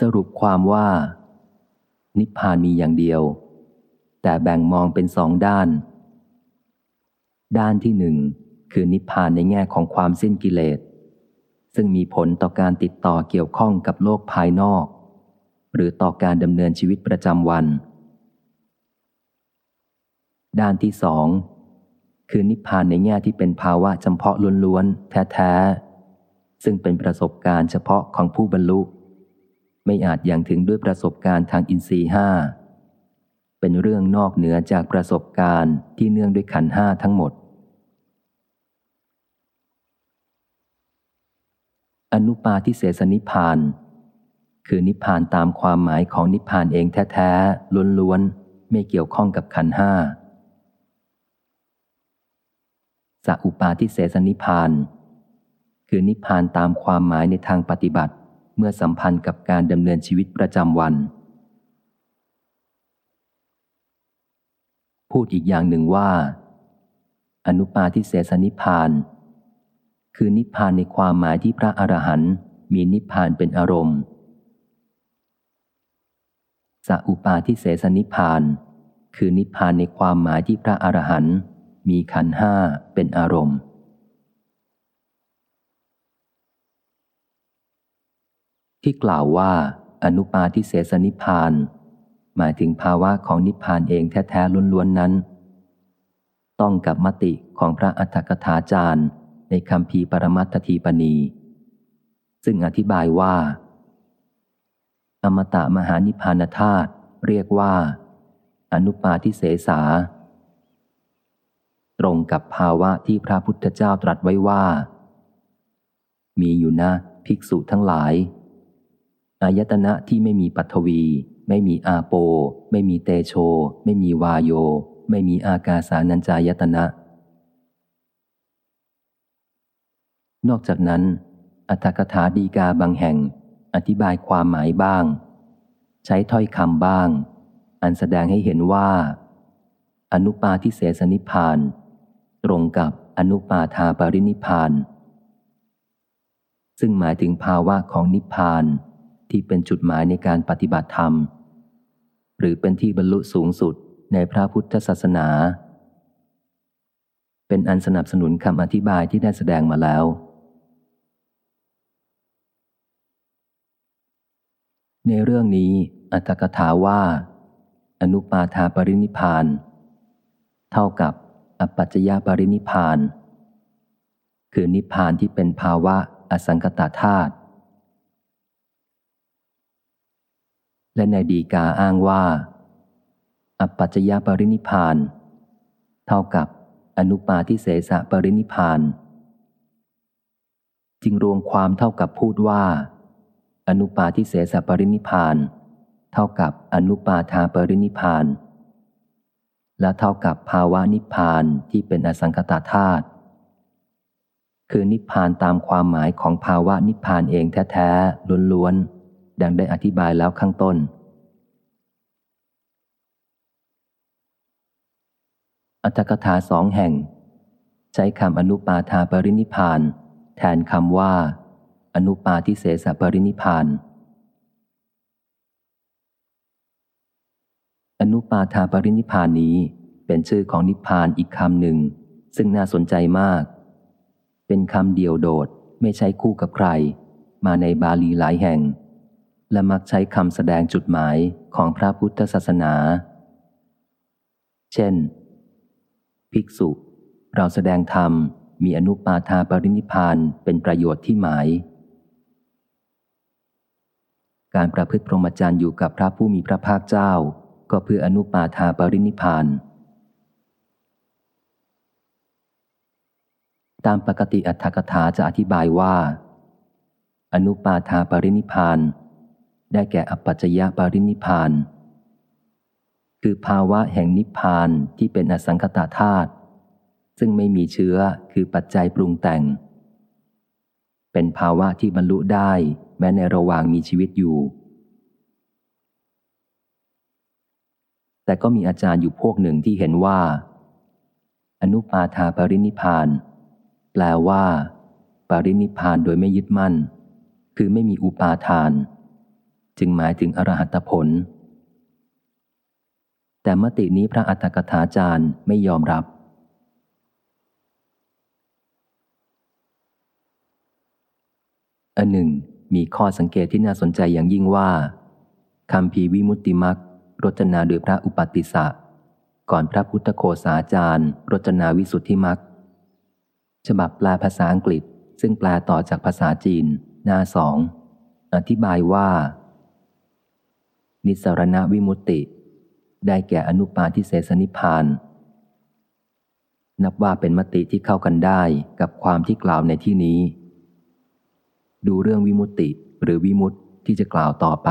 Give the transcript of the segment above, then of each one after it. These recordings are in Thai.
สรุปความว่า นิพพานมีอย่างเดียว แต่แบ่งมองเป็นสองด้าน ด้านที่หนึ่งคือนิพพานในแง่ของความสิ้นกิเลส ซึ่งมีผลต่อการติดต่อเกี่ยวข้องกับโลกภายนอก หรือต่อการดำเนินชีวิตประจำวัน ด้านที่สองคือนิพพานในแง่ที่เป็นภาวะจำเพาะล้วนๆ แท้ ๆ ซึ่งเป็นประสบการณ์เฉพาะของผู้บรรลุ ไม่อาจยังถึงด้วยประสบการณ์ทางอินทรีห้า เป็นเรื่องนอกเหนือจากประสบการณ์ที่เนื่องด้วยขันห้าทั้งหมด อนุปาทิเสสนิพาน คือนิพานตามความหมายของนิพานเองแท้ๆล้วนๆ ไม่เกี่ยวข้องกับขันห้าสัอุปาทิเสสนิพาน คือนิพานตามความหมายในทางปฏิบัติ เมื่อสัมพันธ์กับการดำเนินชีวิตประจำวัน พูดอีกอย่างหนึ่งว่า อนุปาทิเสสนิพาน คือนิพานในความหมายที่พระอรหันต์มีนิพานเป็นอารมณ์สัอุปาทิเสสนิพาน คือนิพานในความหมายที่พระอรหันต์มีขันห้าเป็นอารมณ์ ที่กล่าวว่าอนุปาทิเสสนิพาน หมายถึงภาวะของนิพพานเองแท้ๆล้วนๆนั้น ต้องกับมติของพระอัฏฐกถาจารย์ ในคำพีปรมัตถีปณี ซึ่งอธิบายว่า อมตะมหานิพพานธาตุเรียกว่า อนุปาทิเสสา ตรงกับภาวะที่พระพุทธเจ้าตรัสไว้ว่า มีอยู่นะ ภิกษุทั้งหลาย อายตนะที่ไม่มีปัทวี ไม่มีอาโป ไม่มีเตโช ไม่มีวาโย ไม่มีอากาสานัญจายตนะ นอกจากนั้น อัตถกถาดีกาบางแห่ง อธิบายความหมายบ้าง ใช้ถ้อยคำบ้าง อันแสดงให้เห็นว่า อนุปาทิเสสนิพาน ตรงกับอนุปาทาปรินิพาน ซึ่งหมายถึงภาวะของนิพพาน ที่เป็นจุดหมายในการปฏิบัติธรรม หรือเป็นที่บรรลุสูงสุดในพระพุทธศาสนา เป็นอันสนับสนุนคำอธิบายที่ได้แสดงมาแล้ว ในเรื่องนี้อัตถกถาว่า อนุปาทาปรินิพาน เท่ากับอปัจจยปรินิพาน คือนิพานที่เป็นภาวะอสังกตธาตุ และในดีกาอ้างว่าอปัจจยปรินิพาน เท่ากับอนุปาทิเสสะปรินิพาน จึงรวมความเท่ากับพูดว่า อนุปาทิเสสะปรินิพาน เท่ากับอนุปาทาปรินิพาน และเท่ากับภาวะนิพพานที่เป็นอสังคตาธาตุคือนิพพานตามความหมายของภาวะนิพพานเองแท้ๆล้วนๆ ดังได้อธิบายแล้วข้างต้น อัตถกถาสองแห่ง ใช้คำอนุปาทาปรินิพาน แทนคำว่า อนุปาทิเสสปรินิพานอนุปาทาปรินิพานนี้เป็นชื่อของนิพพานอีกคำหนึ่ง ซึ่งน่าสนใจมาก เป็นคำเดียวโดดไม่ใช้คู่กับใคร มาในบาลีหลายแห่ง และมักใช้คำแสดงจุดหมายของพระพุทธศาสนา เช่น ภิกษุ เราแสดงธรรมมีอนุปาทาปรินิพานเป็นประโยชน์ที่หมาย การประพฤติพรหมจรรย์อยู่กับพระผู้มีพระภาคเจ้า ก็เพื่ออนุปาทาปรินิพานตามปกติอัตถกถาจะอธิบายว่า อนุปาทาปรินิพาน ได้แก่อปัจจยปารินิพาน คือภาวะแห่งนิพพานที่เป็นอสังคตาธาตุซึ่งไม่มีเชื้อคือปัจจัยปรุงแต่ง เป็นภาวะที่บรรลุได้แม้ในระหว่างมีชีวิตอยู่ แต่ก็มีอาจารย์อยู่พวกหนึ่งที่เห็นว่า อนุปาทาปรินิพาน แปลว่า ปรินิพานโดยไม่ยึดมั่น คือไม่มีอุปาทาน จึงหมายถึงอรหัตผล แต่มตินี้พระอัฏฐกถาจารย์ไม่ยอมรับ อันหนึ่ง มีข้อสังเกตที่น่าสนใจอย่างยิ่งว่าคำพีวิมุตติมักรจนาโดยพระอุปติสะก่อนพระพุทธโคสาจารย์ รจนาวิสุทธิมักฉบับแปลภาษาอังกฤษซึ่งแปลต่อจากภาษาจีน หน้าสอง อธิบายว่า นิสรณวิมุตติ ได้แก่อนุปาทิเสสนิพาน นับว่าเป็นมติที่เข้ากันได้กับความที่กล่าวในที่นี้ ดูเรื่องวิมุตติหรือวิมุตที่จะกล่าวต่อไป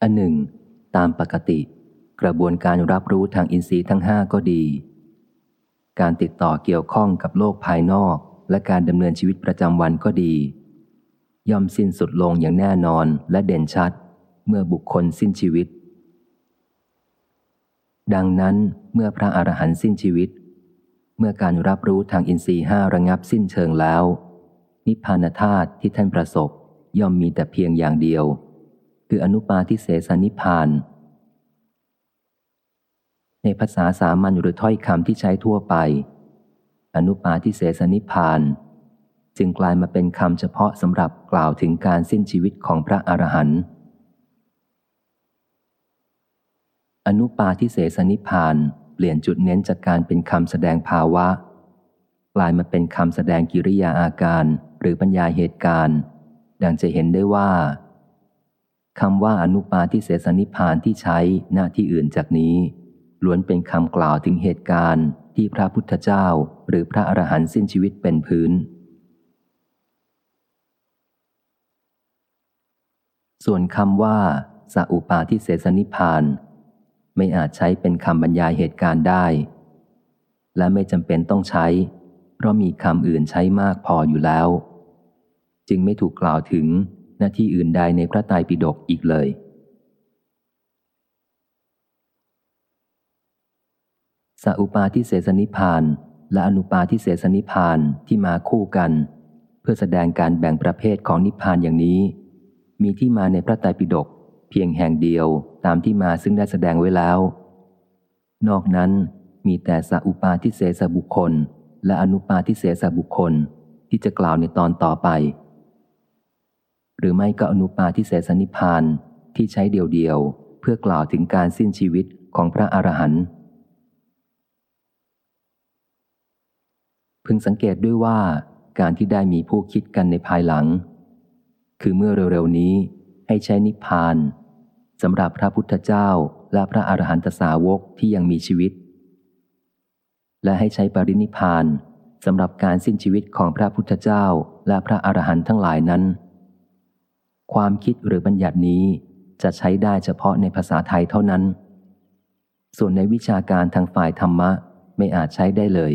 อันหนึ่ง ตามปกติ กระบวนการรับรู้ทางอินทรีย์ทั้งห้าก็ดีการติดต่อเกี่ยวข้องกับโลกภายนอก และการดำเนินชีวิตประจำวันก็ดี ย่อมสิ้นสุดลงอย่างแน่นอนและเด่นชัด เมื่อบุคคลสิ้นชีวิต ดังนั้นเมื่อพระอรหันต์สิ้นชีวิต เมื่อการรับรู้ทางอินทรีย์ห้าระงับสิ้นเชิงแล้ว นิพพานธาตุที่ท่านประสบย่อมมีแต่เพียงอย่างเดียว คืออนุปาทิเสสนิพาน ในภาษาสามัญหรือถ้อยคำที่ใช้ทั่วไป อนุปาทิเสสนิพาน จึงกลายมาเป็นคำเฉพาะสำหรับกล่าวถึงการสิ้นชีวิตของพระอรหันต์อนุปาทิเสสนิพาน เปลี่ยนจุดเน้นจากการเป็นคำแสดงภาวะ กลายมาเป็นคำแสดงกิริยาอาการหรือบรรยาเหตุการณ์ ดังจะเห็นได้ว่าคำว่าอนุปาทิเสสนิพานที่ใช้หน้าที่อื่นจากนี้ล้วนเป็นคำกล่าวถึงเหตุการณ์ ที่พระพุทธเจ้าหรือพระอรหันต์สิ้นชีวิตเป็นพื้น ส่วนคำว่าสัอุปาทิเสสนิพาน ไม่อาจใช้เป็นคำบรรยายเหตุการณ์ได้ และไม่จำเป็นต้องใช้ เพราะมีคำอื่นใช้มากพออยู่แล้ว จึงไม่ถูกกล่าวถึงหน้าที่อื่นใดในพระไตรปิฎกอีกเลย สัอุปาทิเสสนิพาน และอนุปาทิเสสนิพานที่มาคู่กัน เพื่อแสดงการแบ่งประเภทของนิพานอย่างนี้ มีที่มาในพระไตรปิฎกเพียงแห่งเดียวตามที่มาซึ่งได้แสดงไว้แล้ว นอกนั้นมีแต่สัอุปาทิเสสบุคคล และอนุปาทิเสสบุคคลที่จะกล่าวในตอนต่อไป หรือไม่ก็อนุปาทิเสสนิพานที่ใช้เดียวๆเพื่อกล่าวถึงการสิ้นชีวิตของพระอรหันต์ พึงสังเกตด้วยว่าการที่ได้มีผู้คิดกันในภายหลัง คือเมื่อเร็วๆนี้ให้ใช้นิพพานสำหรับพระพุทธเจ้าและพระอรหันตสาวกที่ยังมีชีวิต และให้ใช้ปรินิพานสำหรับการสิ้นชีวิตของพระพุทธเจ้าและพระอรหันต์ทั้งหลายนั้น ความคิดหรือบัญญัตินี้จะใช้ได้เฉพาะในภาษาไทยเท่านั้น ส่วนในวิชาการทางฝ่ายธรรมะไม่อาจใช้ได้เลย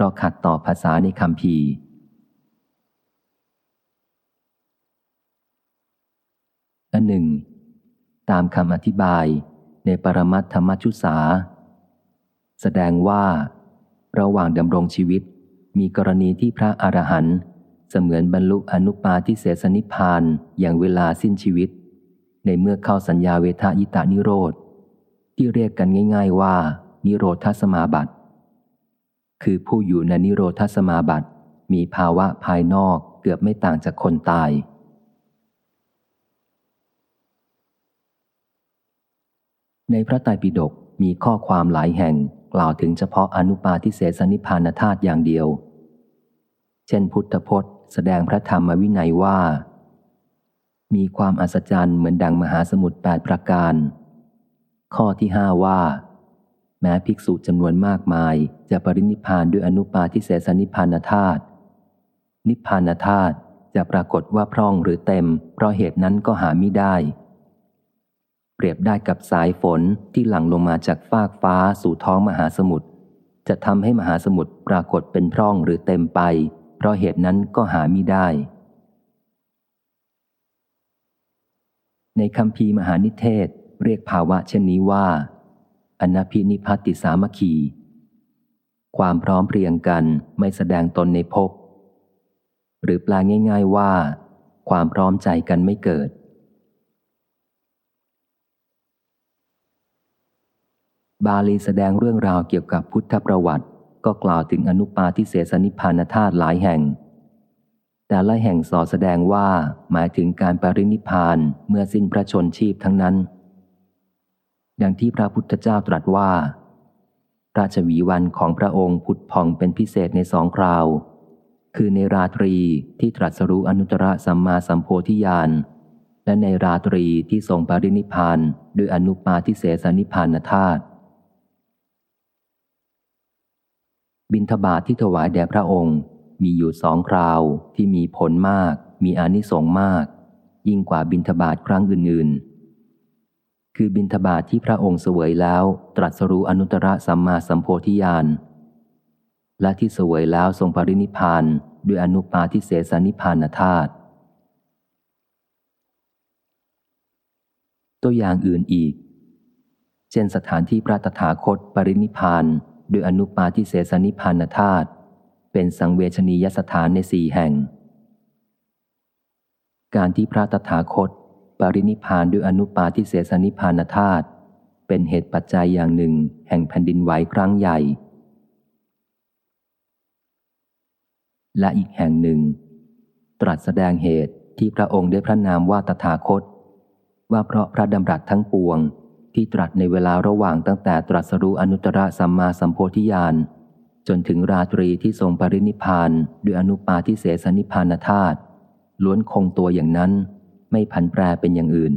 ราะขัดต่อภาษาในคำพีอันหนึ่ง ตามคำอธิบายในปรมัตธรรมชุสาแสดงว่า ระหว่างดำรงชีวิตมีกรณีที่พระอรหันต์เสมือนบรรลุอนุปาทิเสสนิพานอย่างเวลาสิ้นชีวิต ในเมื่อเข้าสัญญาเวทายตานิโรธ ที่เรียกกันง่าย ๆว่า นิโรธสมาบัติ คือผู้อยู่ในนิโรธสมาบัติ มีภาวะภายนอกเกือบไม่ต่างจากคนตาย ในพระไตรปิฎกมีข้อความหลายแห่งกล่าวถึงเฉพาะอนุปาทิเสสนิพานธาตุอย่างเดียว เช่นพุทธพจน์ แสดงพระธรรมวินัยว่า มีความอัศจรรย์เหมือนดังมหาสมุทรแปดประการ ข้อที่ห้าว่า แม้ภิกษุจำนวนมากมายจะปรินิพานด้วยอนุปาทิเสสนิพานธาตุนิพานธาตุจะปรากฏว่าพร่องหรือเต็ม เพราะเหตุนั้นก็หาไม่ได้ เปรียบได้กับสายฝนที่หลั่งลงมาจากฟากฟ้าสู่ท้องมหาสมุทรจะทำให้มหาสมุทรปรากฏเป็นพร่องหรือเต็มไป เพราะเหตุนั้นก็หามิได้ ในคำพีมหานิเทศ เรียกภาวะเช่นนี้ว่า อนาพินิพัติสามัคี ความพร้อมเพรียงกันไม่แสดงตนในภพ หรือแปลง่าย ๆว่า ความพร้อมใจกันไม่เกิด บาลีแสดงเรื่องราวเกี่ยวกับพุทธประวัติ ก็กล่าวถึงอนุปาทิเสสนิพานธาตุหลายแห่ง แต่ละแห่งสอแสดงว่าหมายถึงการปรินิพานเมื่อสิ้นพระชนชีพทั้งนั้น ดังที่พระพุทธเจ้าตรัสว่า ราชวีวันของพระองค์ผุดพองเป็นพิเศษในสองคราว คือในราตรีที่ตรัสรู้อนุตตรสัมมาสัมโพธิญาณและในราตรีที่ทรงปรินิพานด้วยอนุปาทิเสสนิพานธาตุบินทบาทที่ถวายแด่พระองค์ มีอยู่สองคราวที่มีผลมาก มีอานิสงส์มาก ยิ่งกว่าบินทบาทครั้งอื่นๆ คือบินทบาทที่พระองค์เสวยแล้ว ตรัสรู้อนุตตรสัมมาสัมโพธิญาณ และที่เสวยแล้วทรงปรินิพานด้วยอนุปาทิเสสนิพานธาตุตัวอย่างอื่นอีก เช่นสถานที่พระตถาคตปรินิพานด้วยอนุปาทิเสสนิพานธาตุเป็นสังเวชนียสถานในสี่แห่ง การที่พระตถาคต ปรินิพานด้วยอนุปาทิเสสนิพานธาตุเป็นเหตุปัจจัยอย่างหนึ่ง แห่งแผ่นดินไหวครั้งใหญ่ และอีกแห่งหนึ่ง ตรัสแสดงเหตุที่พระองค์ได้พระนามว่าตถาคต ว่าเพราะพระดำรัสทั้งปวงที่ตรัสในเวลาระหว่างตั้งแต่ตรัสรู้อนุตตรสัมมาสัมโพธิญาณจนถึงราตรีที่ทรงปรินิพานด้วยอนุปาทิเสสนิพานธาตุล้วนคงตัวอย่างนั้น ไม่ผันแปรเป็นอย่างอื่น